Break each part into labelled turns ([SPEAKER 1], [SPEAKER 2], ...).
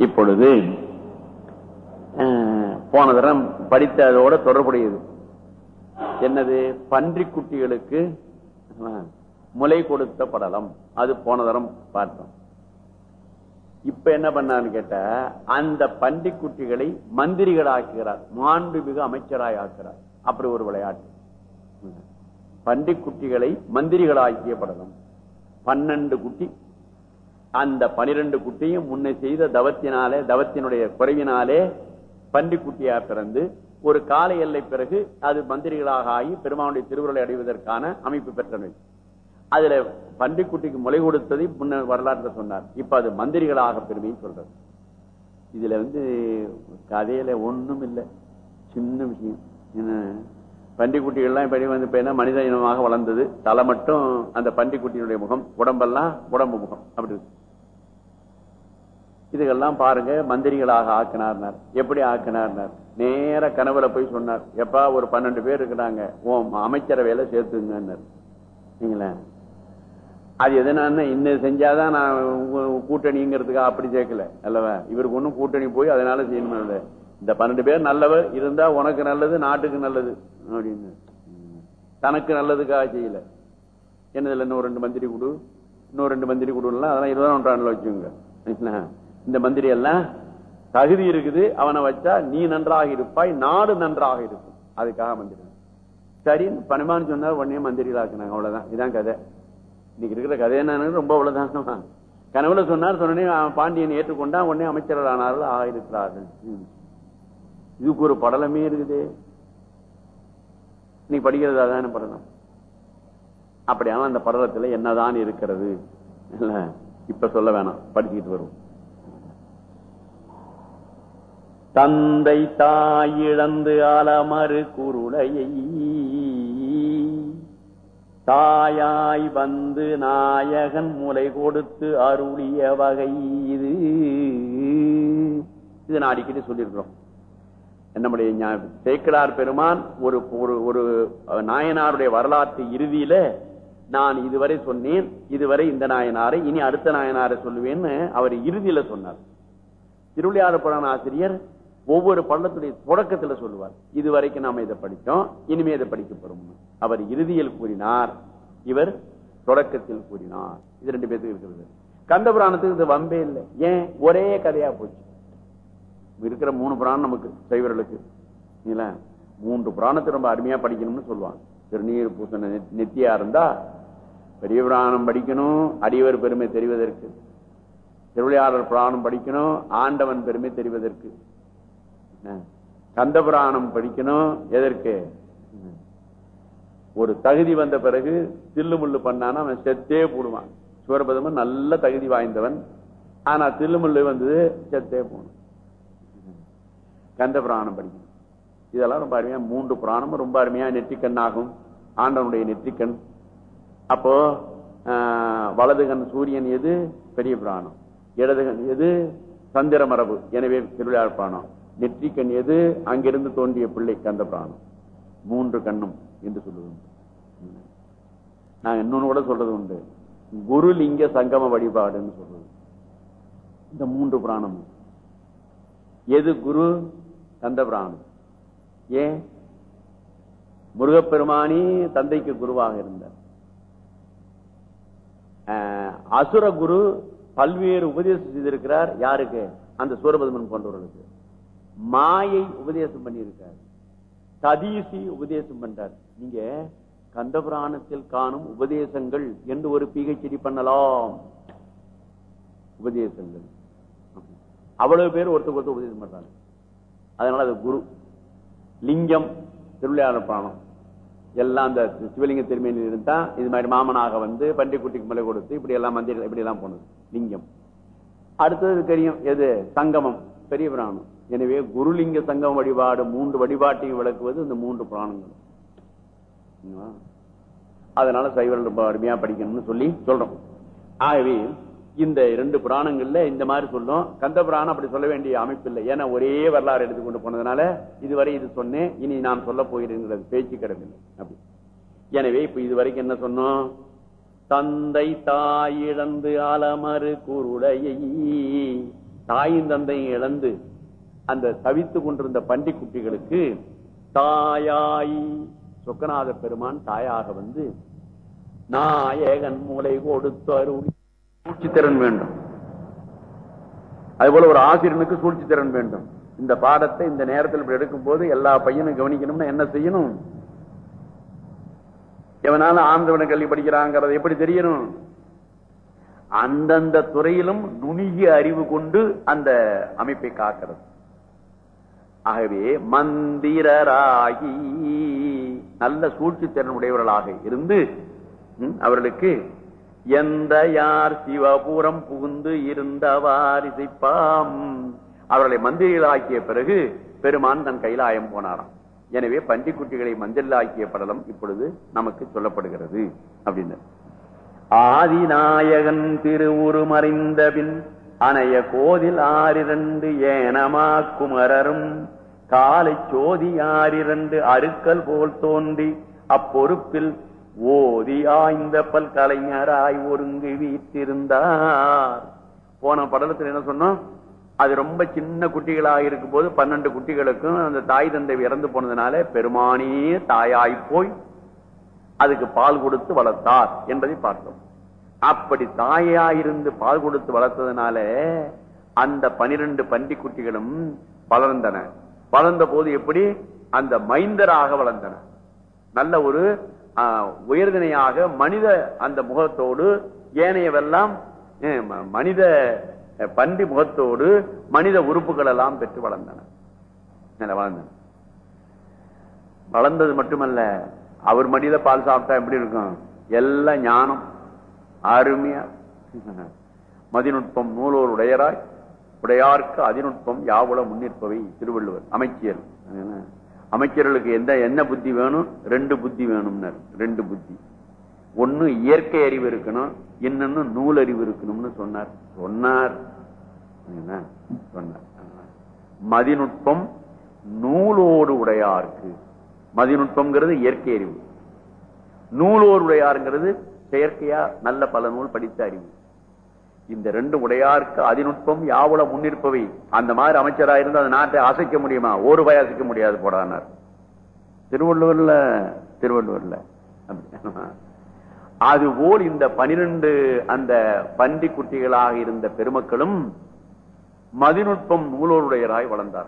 [SPEAKER 1] இப்பொழுது போன தரம் படித்ததோட தொடர்புடையது. என்னது? பன்றி குட்டிகளுக்கு அஹ், முளை கொடுத்த படலம். அது போன தரம் பார்த்தோம். இப்ப என்ன பண்ணான்னு கேட்டா அந்த பன்றி குட்டிகளை மந்திரிகள் ஆக்குகிறார் மாண்புமிகு அமைச்சராய் ஆக்குறார் அப்படி ஒரு விளையாட்டு. பன்றி குட்டிகளை மந்திரிகள் ஆக்கிய படலம். பன்னெண்டு குட்டி அந்த பனிரெண்டு குட்டியும் முன்ன செய்த தவத்தினாலே தவத்தினுடைய குறைவினாலே பன்றிக்குட்டியா பிறந்து ஒரு கால எல்லை பிறகு அது மந்திரிகளாக ஆகி பெருமானுடைய திருவுருளை அடைவதற்கான அமைப்பு பெற்றவை. அதுல பன்றிக்குட்டிக்கு முளை கொடுத்ததை முன்ன வரலாற்று சொன்னார். இப்ப அது மந்திரிகளாக பெருமையை சொல்றது. இதுல வந்து கதையில ஒண்ணும் இல்லை. சின்ன விஷயம். என்ன? பன்றிக்குட்டிகள்லாம் இப்படி வந்து என்ன மனித இனமாக வளர்ந்தது. தலை மட்டும் அந்த பன்றிக்குட்டியினுடைய முகம் உடம்பெல்லாம் உடம்பு முகம். அப்படி இருக்கு. இதுகெல்லாம் பாருங்க மந்திரிகளாக ஆக்கினார்னார். எப்படி ஆக்கினார்னார்? நேர கனவுல போய் சொன்னார். எப்பா ஒரு பன்னெண்டு பேர் இருக்கிறாங்க. ஓ அமைச்சரவையில சேர்த்துங்கன்னார். சரிங்களா அது எதனான்னு இன்னும் செஞ்சாதான் நான் உங்க கூட்டணிங்கிறதுக்கு அப்படி சேர்க்கல. அல்லவா? இவருக்கு ஒன்றும் கூட்டணி போய் அதனால செய்யணும் இல்லை? இந்த பன்னெண்டு பேர் நல்லவர் இருந்தா உனக்கு நல்லது நாட்டுக்கு நல்லது அப்படின்னு. தனக்கு நல்லதுக்காக செய்யல. என்னதுல இன்னும் ரெண்டு மந்திரி கொடு. இன்னும் ரெண்டு மந்திரி கொடுலாம் அதெல்லாம் இருபதாம் நூற்றாண்டுல வச்சுங்க சரிங்களா? இந்த மந்திரி எல்லாம் தகுதி இருக்குது அவனை வச்சா நீ நன்றாக இருப்பாய் நாடு நன்றாக இருக்கும். அதுக்காக மந்திரி சரி பனிமான் சொன்னா உடனே மந்திரிகளாக்குனாங்க அவ்வளவுதான். இதான் கதை. இன்னைக்கு இருக்கிற கதை என்ன ரொம்ப அவ்வளவுதான் கனவுல சொன்னார் சொன்னே பாண்டியன் ஏற்றுக்கொண்டா உடனே அமைச்சர் ஆனார்கள் ஆயிருக்கிறார்கள் இதுக்கு ஒரு படலமே இருக்குது. நீ படிக்கிறதா அதான படலம். அப்படியான அந்த படலத்துல என்னதான் இருக்கிறது? இல்ல இப்ப சொல்ல வேணாம் படிச்சுக்கிட்டு வருவோம். தந்தை தாய் இழந்து அலமறு குருளையை. தாயாய் வந்து நாயகன் முலை கொடுத்து அருளிய வகை இது. இது நான் அடிக்கடி சொல்லியிருக்கிறோம். நம்முடைய சேக்கலார் பெருமான் ஒரு ஒரு ஒரு நாயனாருடைய வரலாற்று இறுதியில நான் இதுவரை சொன்னேன் இதுவரை இந்த நாயனாரை இனி அடுத்த நாயனாரை சொல்லுவேன்னு அவர் இறுதியில சொன்னார். திருவிளையாடு புராண ஆசிரியர் ஒவ்வொரு பள்ளத்துடைய தொடக்கத்துல சொல்லுவார் இதுவரைக்கும் நாம இதை படித்தோம் இனிமே இதை படிக்கப்படும் அவர் இறுதியில் கூறினார் இவர் தொடக்கத்தில் கூறினார். இது ரெண்டு பேருக்கு இருக்கிறது. கந்த புராணத்துக்கு இது வம்பே இல்லை. ஏன்? ஒரே கதையா போச்சு. இருக்கிற மூணு புராணம் நமக்கு சைவர்களுக்கு இல்ல? மூன்று புராணத்தை ரொம்ப அருமையா படிக்கணும்னு சொல்லுவாங்க. திருநீர் பூசண நெத்தியா இருந்தா பெரிய புராணம் படிக்கணும் அடியவர் பெருமை தெரிவதற்கு. திருவிளையாளர் புராணம் படிக்கணும் ஆண்டவன் பெருமை தெரிவதற்கு. கந்த புராணம் படிக்கணும். எதற்கு? ஒரு தகுதி வந்த பிறகு தில்லு முள்ளு பண்ணான அவன் செத்தே போடுவான். சிவரபதமன் நல்ல தகுதி வாய்ந்தவன். ஆனா தில்லுமுள்ளு வந்தது செத்தே போகணும் கந்த புராணம் படிக்கணும். இதெல்லாம் ரொம்ப அருமையா மூன்று புராணமும் ரொம்ப அருமையா நெற்றிக்கண் ஆகும். ஆண்டவனுடைய நெற்றிக்கண். அப்போ ஆஹ், சூரியன் எது? பெரிய புராணம். இடதுகண் எது? சந்திர மரபு எனவே திருவிழா புராணம் நெற்றிக்கண் எது? அங்கிருந்து தோன்றிய பிள்ளை கந்த பிராணம் மூன்று கண்ணும் என்று சொல்லுவது நான் இன்னொன்னு கூட சொல்றது உண்டு. குரு லிங்க சங்கம வழிபாடுன்னு சொல்றது இந்த மூன்று பிராணம் எது குரு? கந்த பிராணம் ஏன்? முருகப்பெருமானி தந்தைக்கு குருவாக இருந்தார். அசுர குரு பல்வேறு உபதேசம் செய்திருக்கிறார். யாருக்கு? அந்த சூரபதுமன் போன்றவர்களுக்கு. மாயை உபதேசம் பண்ணியிருக்கார். ததீசி உபதேசம் பண்றார். நீங்க கந்தபுராணத்தில் காணும் உபதேசங்கள் என்று ஒரு பிஹெச்டி பண்ணலாம். உபதேசங்கள். அவ்வளவு பேர் ஒருத்தர் ஒருத்தர் உபதேசம் பண்றாங்க. அதனால அது குரு லிங்கம் திருவிளையாட பிராணம். எல்லாம் அந்த சிவலிங்க திருமணியில் இருந்தா இது மாதிரி மாமனாக வந்து பண்டிகுட்டிக்கு மலை கொடுத்து இப்படி எல்லாம் மந்திரம் இப்படி எல்லாம் போனது. லிங்கம். அடுத்தது தெரியும் எது? சங்கமம். பெரிய பிராணம். எனவே குருலிங்க சங்கம் வழிபாடு மூன்று வழிபாட்டையும் விளக்குவது இந்த மூன்று புராணங்கள். அதனால சைவர்கள் ரொம்ப அருமையா படிக்கணும்னு சொல்லி சொல்றோம். ஆகவே இந்த இரண்டு புராணங்கள்ல இந்த மாதிரி சொல்லும் கந்த புராணம் அப்படி சொல்ல வேண்டிய அமைப்பு இல்லை. ஏன்னா ஒரே வரலாறு எடுத்துக்கொண்டு போனதுனால இதுவரை இது சொன்னேன். இனி நான் சொல்ல போகிறேங்கிறது பேச்சு கிடமில்லை அப்படி. எனவே இப்ப இதுவரைக்கும் என்ன சொன்னோம்? தந்தை தாய் இழந்து அலமறு குருடையை தாயும் தந்தையும் இழந்து அந்த தவித்து கொண்டிருந்த பண்டி குட்டிகளுக்கு தாயாய். சொக்கநாத பெருமான் தாயாக வந்து நாயகன் மூளை கொடுத்து அருள் சூழ்ச்சித்திறன் வேண்டும். அதுபோல ஒரு ஆசிரியனுக்கு சூழ்ச்சி திறன் வேண்டும். இந்த பாடத்தை இந்த நேரத்தில் எடுக்கும் போது எல்லா பையனும் கவனிக்கணும்னா என்ன செய்யணும்? எவனால ஆந்தவன கல்வி படிக்கிறாங்கிறது எப்படி தெரியணும்? அந்தந்த துறையிலும் நுணுகிய அறிவு கொண்டு அந்த அமைப்பை காக்கிறது. ஆகவே மந்திரராகி. நல்ல சூழ்ச்சி திறன் உடையவர்களாக இருந்து அவர்களுக்கு எந்த யார் சிவபுரம் புகுந்து இருந்தவார் இசைப்பாம். அவர்களை மந்திரிகளாக்கிய பிறகு பெருமான் தன் கைலாயம் போனாராம். எனவே பன்றிக்குட்டிகளை மஞ்சளாக்கிய படலம் இப்பொழுது நமக்கு சொல்லப்படுகிறது அப்படின்னு. ஆதிநாயகன் திருவுரு பின் அணைய கோதில் ஆறிரண்டு ஏனமா குமரரும் காலை சோதி ஆறிரண்டு அருக்கல் போல் தோன்றி அப்பொறுப்பில் ஓதி ஆய்ந்த பல் கலைஞராய் ஒருங்கு வீட்டிருந்தார் போன படலத்தில் என்ன சொன்னோம்? அது ரொம்ப சின்ன குட்டிகளாக இருக்கும் போது பன்னெண்டு குட்டிகளுக்கும் அந்த தாய் தந்தை இறந்து போனதுனால பெருமானே தாயாய் போய் அதுக்கு பால் கொடுத்து வளர்த்தார் என்பதை பார்த்தோம். அப்படி தாயாயிருந்து பால் கொடுத்து வளர்த்ததுனால அந்த பனிரெண்டு பண்டி குட்டிகளும் வளர்ந்தன. வளர்ந்த போது எப்படி? அந்த மைந்தராக வளர்ந்தன. நல்ல ஒரு உயர்தினையாக மனித அந்த முகத்தோடு ஏனையவெல்லாம் அஹ், மனித பண்டி முகத்தோடு மனித உறுப்புகள் எல்லாம் பெற்று வளர்ந்தன. நல்ல வளர்ந்தன. வளர்ந்தது மட்டுமல்ல அவர் மடியில பால் சாப்பிட்டா எப்படி இருக்கும்? எல்லாம் ஞானம். அருமையா. மதிநுட்பம் நூலோர் உடையராய் உடையார்க்கு அதிநுட்பம் யாவுல முன்னிற்பவை திருவள்ளுவர் அமைச்சர். அமைச்சர்களுக்கு எந்த என்ன புத்தி வேணும்? ரெண்டு புத்தி வேணும்னர். ரெண்டு புத்தி. ஒண்ணு இயற்கை அறிவு இருக்கணும் இன்னொன்னு நூல் அறிவு இருக்கணும்னு சொன்னார். சொன்னார். சொன்னார். மதிநுட்பம் நூலோடு உடையாருக்கு. மதிநுட்பம்ங்கிறது இயற்கை அறிவு. நூலோர் உடையாருங்கிறது செயற்கையா நல்ல பல நூல் படித்த அறிவு. இந்த ரெண்டு உடையாருக்கு அதிநுட்பம் யாவுல முன்னிற்பவை? அந்த மாதிரி அமைச்சரா இருந்து அந்த நாட்டை அசைக்க முடியுமா? ஒரு பய அசைக்க முடியாது போடானார். திருவள்ளுவர்ல திருவள்ளுவர்ல. அதுபோல் இந்த பனிரெண்டு அந்த பண்டி குட்டிகளாக இருந்த பெருமக்களும் மதிநுட்பம் நூலோருடையராய் வளர்ந்தார்.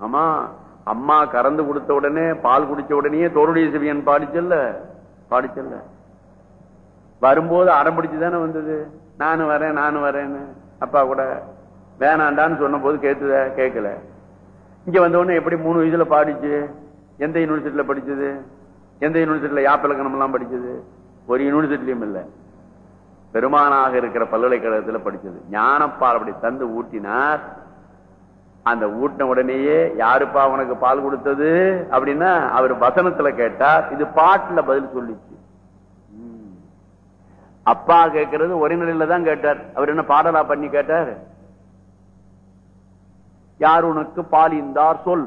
[SPEAKER 1] ஆமா அம்மா கறந்து கொடுத்த உடனே பால் குடிச்ச உடனே தோருடைய சிவியன் பாடிச்சல்ல? பாடிச்சல்ல. வரும்போது அடம் பிடிச்சுதானே வந்தது? நானும் வரேன் நானும் வரேன்னு. அப்பா கூட வேணாண்டான்னு சொன்ன போது கேட்டுத? கேட்கல. இங்க வந்த உடனே எப்படி மூணு வயசுல பாடிச்சு? எந்த யூனிவர்சிட்டியில படிச்சது? எந்த யூனிவர்சிட்டியில யாப்பிலக்கணம் எல்லாம் படிச்சது? ஒரு யூனிவர்சிட்டிலையும் இல்ல. பெருமானாக இருக்கிற பல்கலைக்கழகத்துல படிச்சது. ஞானப்பால் அப்படி தந்து ஊட்டினார். அந்த ஊட்டின உடனேயே யாருப்பா உனக்கு பால் கொடுத்தது? அப்படின்னா அவர் வசனத்துல கேட்டார். இது பாட்டுல பதில் சொல்லிச்சு. அப்பா கேட்கறது ஒரே நிலையில தான் கேட்டார். அவர் என்ன பாடலா பண்ணி கேட்டார்? யார் உனக்கு பாலிந்தார் சொல்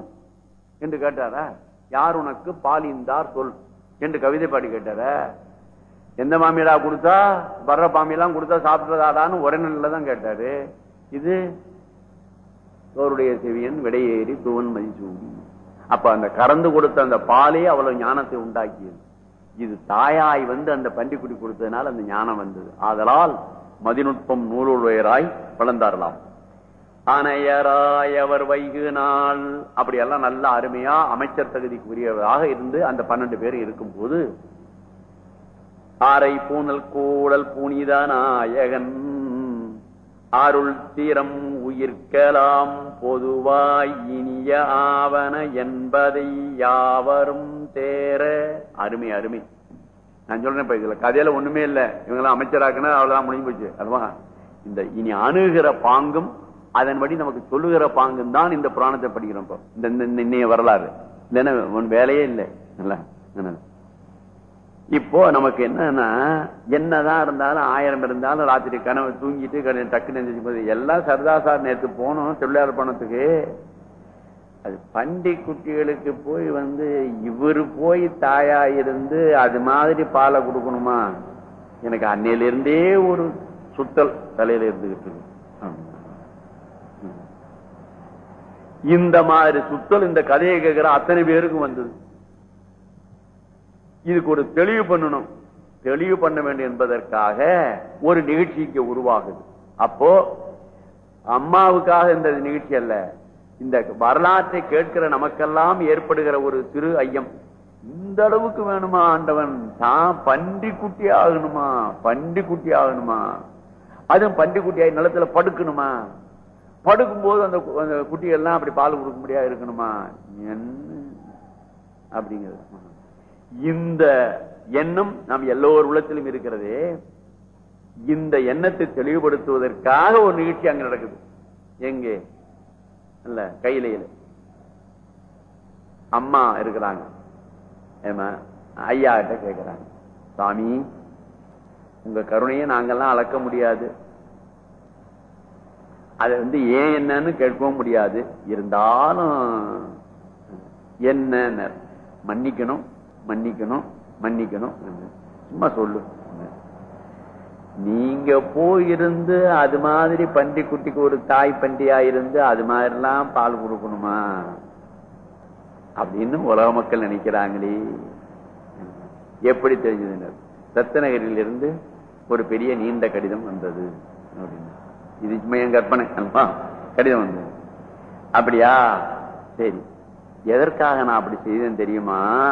[SPEAKER 1] என்று கேட்டாரா? யார் உனக்கு பாலிந்தார் சொல் என்று கவிதை பாடி கேட்டார? எந்த மாமியடா கொடுத்தா? வர்ற பாமியெல்லாம் கொடுத்தா சாப்பிட்றதாடான்னு ஒரே நிலையில தான் கேட்டாரு. இது அவருடைய செவியன் விடையேறி துவன் மதிசூடி அப்ப அந்த கறந்து கொடுத்த அந்த பாலே அவ்வளவு ஞானத்தை உண்டாக்கியது. இது தாயாய் வந்து அந்த பன்றிக்குடி கொடுத்ததுனால அந்த ஞானம் வந்தது. ஆதலால் மதிநுட்பம் நூலுடையராய் வளர்ந்தாரலாம் அணையராய் அவர் வைகு நாள். அப்படியெல்லாம் நல்ல அருமையா அமைச்சர் தகுதிக்கு உரியவராக இருந்து அந்த பன்னெண்டு பேர் இருக்கும் போது ஆரை பூனல் கூடல் புனித நாயகன் அருள் தீரம் உயிர்க்கலாம் பொதுவாய் இனிய ஆவன என்பதை யாவரும் தேர அருமை அருமை. நான் சொல்றேன் இப்ப இதுல கதையில ஒண்ணுமே இல்ல. இவங்கெல்லாம் அமைச்சராக்குனா அவ்வளவுதான் முடிஞ்சு போச்சு அதுவா இந்த இனி அணுகிற பாங்கும் அதன்படி நமக்கு சொல்லுகிற பாங்கும் தான் இந்த புராணத்தை படிக்கிறோம் இப்போ. இந்த இன்னைய வரலாறு. இல்லைன்னா உன் வேலையே இல்லை இப்போ நமக்கு என்னன்னா என்னதான் இருந்தாலும் ஆயிரம் இருந்தாலும் ராத்திரி கனவு தூங்கிட்டு கனவு டக்குன்னு எல்லாம் சர்தா சார் நேத்து போனோம் தொழிலாளர் பணத்துக்கு அது பண்டி குட்டிகளுக்கு போய் வந்து இவரு போய் தாயா இருந்து அது மாதிரி பாலை கொடுக்கணுமா? எனக்கு அன்னையிலிருந்தே ஒரு சுத்தல் தலையில இருந்துகிட்டு இருக்கு. இந்த மாதிரி சுத்தல் இந்த கதையை கேட்கிற அத்தனை பேருக்கும் வந்தது. இதுக்கு ஒரு தெளிவு பண்ணணும். தெளிவு பண்ண வேண்டும் என்பதற்காக ஒரு நிகழ்ச்சி இங்க உருவாகுது. அப்போ அம்மாவுக்காக இந்த நிகழ்ச்சி அல்ல இந்த வரலாற்றை கேட்கிற நமக்கெல்லாம் ஏற்படுகிற ஒரு திரு ஐயம். இந்த அளவுக்கு வேணுமா ஆண்டவன்? தான் பன்றி குட்டி ஆகணுமா? பன்றி குட்டி ஆகணுமா? அதுவும் பன்றி குட்டியாய் நிலத்துல படுக்கணுமா? படுக்கும் போது அந்த கு- அந்த குட்டிகள்லாம் அப்படி பால் கொடுக்க முடியாது இருக்கணுமா? என்ன? அப்படிங்கிறது. இந்த எண்ணம் நம் எல்லோர் உள்ளத்திலும் இருக்கிறதே. இந்த எண்ணத்தை தெளிவுபடுத்துவதற்காக ஒரு நிகழ்ச்சி அங்க நடக்குது. எங்கே? இல்ல கையிலையில அம்மா இருக்கிறாங்க. ஏமா ஐயா கிட்ட கேக்குறாங்க. சாமி உங்க கருணையை நாங்கெல்லாம் அளக்க முடியாது. அது வந்து ஏன் என்னன்னு கேட்கவும் முடியாது. இருந்தாலும் என்ன மன்னிக்கணும் மன்னிக்கணும் மன்னிக்கணும். சும்மா சொல்லு. நீங்க போயிருந்து அது மாதிரி பன்றி குட்டிக்கு ஒரு தாய் பன்றியா இருந்து அது மாதிரி எல்லாம் பால் கொடுக்கணுமா? அப்படின்னு உலக மக்கள் நினைக்கிறாங்களே. எப்படி தெரிஞ்சது ரத்தனகிரியில் இருந்து ஒரு பெரிய நீண்ட கடிதம் வந்தது. அப்படின்னு. இது மையம் என் கற்பனை கடிதம் வந்தது. அப்படியா? சரி. எதற்காக நான் அப்படி செய்தேன் தெரியுமா?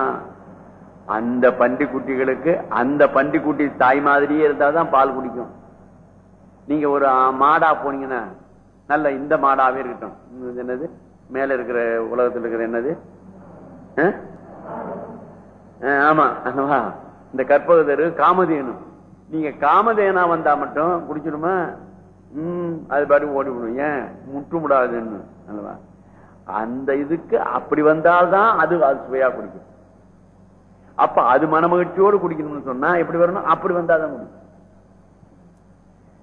[SPEAKER 1] அந்த பண்டிக்குட்டிகளுக்கு குட்டிகளுக்கு அந்த பண்டிக்குட்டி குட்டி தாய் மாதிரியே இருந்தாதான் பால் குடிக்கும். நீங்க ஒரு மாடா போனீங்கன்னா நல்ல இந்த மாடாவே இருக்கட்டும். இது என்னது? மேல இருக்கிற உலகத்தில் இருக்கிற என்னது? ஆமா அல்லவா? இந்த கற்பகதரு காமதேனு. நீங்க காமதேனா வந்தா மட்டும் குடிச்சிடுமா? ம் அது பாட்டு ஓடி விடும் ஏன்? முற்று முடாதுன்னு அல்லவா? அந்த இதுக்கு அப்படி வந்தால்தான் அது அது சுவையா குடிக்கும். அப்ப அது மனமகிழ்ச்சியோடு குடிக்கணும்னு சொன்னா எப்படி வரணும்? அப்படி வந்தாதான் குடிக்கும்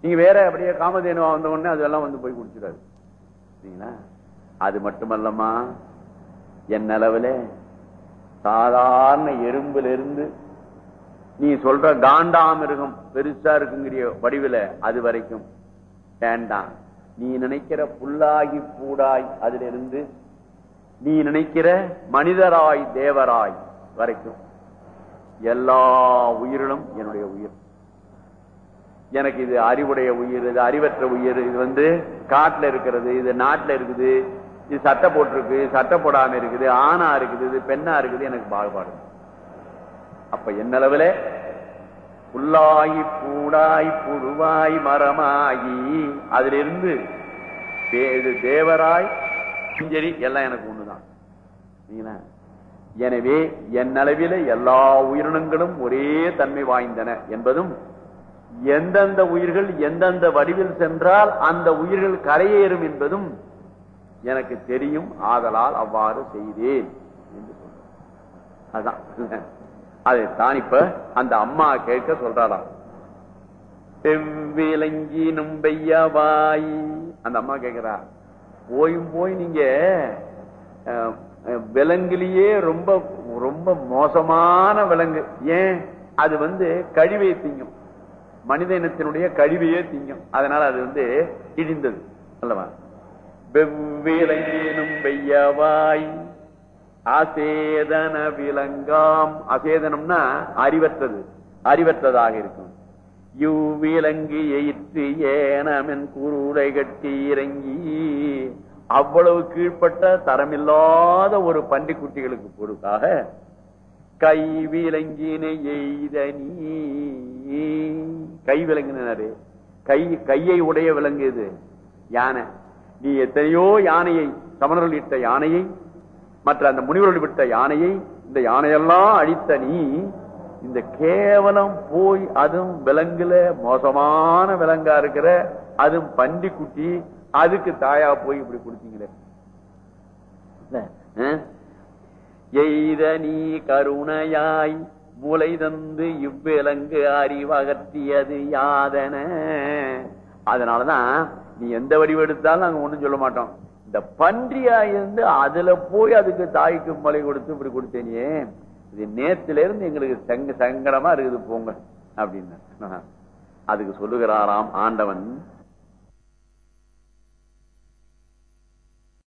[SPEAKER 1] நீங்க வேற அப்படியே காமதேனுவா வந்த உடனே அதெல்லாம் வந்து போய் குடிச்சிடாது. அது மட்டுமல்லமா என் அளவுல சாதாரண எறும்புல இருந்து நீ சொல்ற காண்டாமிருகம் பெருசா இருக்குங்கிற வடிவில் அது வரைக்கும் வேண்டாம். நீ நினைக்கிற புல்லாகி பூடாய் அதுல இருந்து நீ நினைக்கிற மனிதராய் தேவராய் வரைக்கும். எல்லா உயிரிலும் என்னுடைய உயிர். எனக்கு இது அறிவுடைய உயிர் இது அறிவற்ற உயிர் இது வந்து காட்டுல இருக்கிறது இது நாட்டுல இருக்குது இது சட்டை போட்டிருக்கு சட்டை போடாம இருக்குது ஆணா இருக்குது இது பெண்ணா இருக்குது எனக்கு பாகுபாடு. அப்ப என்ன அளவுல? புல்லாய் பூடாய் புழுவாய் மரமாகி அதிலிருந்து இது தேவராய் சரி எல்லாம் எனக்கு ஒண்ணுதான். எனவே என்னளவில எல்லா உயிரினங்களும் ஒரே தன்மை வாய்ந்தன என்பதும் எந்தெந்த உயிர்கள் எந்தெந்த வடிவில் சென்றால் அந்த உயிர்கள் கரையேறும் என்பதும் எனக்கு தெரியும். ஆதலால் அவ்வாறு செய்தேன் என்று சொல்றார். அதான். அதைத்தான் இப்ப அந்த அம்மா கேட்க சொல்றாராம் செவ்விலங்கினும் பெய்யவாய் அந்த அம்மா கேட்கிறா. போயும் போய் நீங்க அஹ், விலங்குலயே ரொம்ப ரொம்ப மோசமான விலங்கு. ஏன்? அது வந்து கழிவை திங்கும். மனித இனத்தினுடைய கழிவையே திங்கும். அதனால அது வந்து இடிந்தது. அல்லவா? வெவ்விலங்கினும் பெய்யவாய் அசேதன விலங்காம். அசேதனம்னா அறிவற்றது. அறிவற்றதாக இருக்கும். இவ்விலங்கு எயிற்று ஏனமென் குருளை கட்டி இறங்கி. அவ்வளவு கீழ்ப்பட்ட தரமில்லாத ஒரு பன்றி குட்டிகளுக்கு பொறுக்காக கை விலங்கினை எய்த நீ. கை விலங்கினாரு. கை கையை உடைய விலங்குது யானை. நீ எத்தனையோ யானையை சமணர்கள் இட்ட யானையை மற்ற அந்த முனிவர்கள் விட்ட யானையை இந்த யானையெல்லாம் அழித்த நீ இந்த கேவலம் போய் அதுவும் விலங்குல மோசமான விலங்கா இருக்கிற அதுவும் பன்றி குட்டி அதுக்கு தாயா போய் இப்படி கொடுத்தீங்களே எய்த நீ கருணையாய் முளை தந்து இவ்விலங்கு அறிவகத்தியது யாதன? அதனாலதான் நீ எந்த வடிவெடுத்தாலும் நாங்க ஒண்ணும் சொல்ல மாட்டோம். இந்த பன்றியா இருந்து அதுல போய் அதுக்கு தாய்க்கு மலை கொடுத்து இப்படி கொடுத்தேனியே. இது நேத்துல இருந்து எங்களுக்கு சங்கடமா இருக்குது போங்க. அப்படின்னு. அதுக்கு சொல்லுகிறாராம் ஆண்டவன்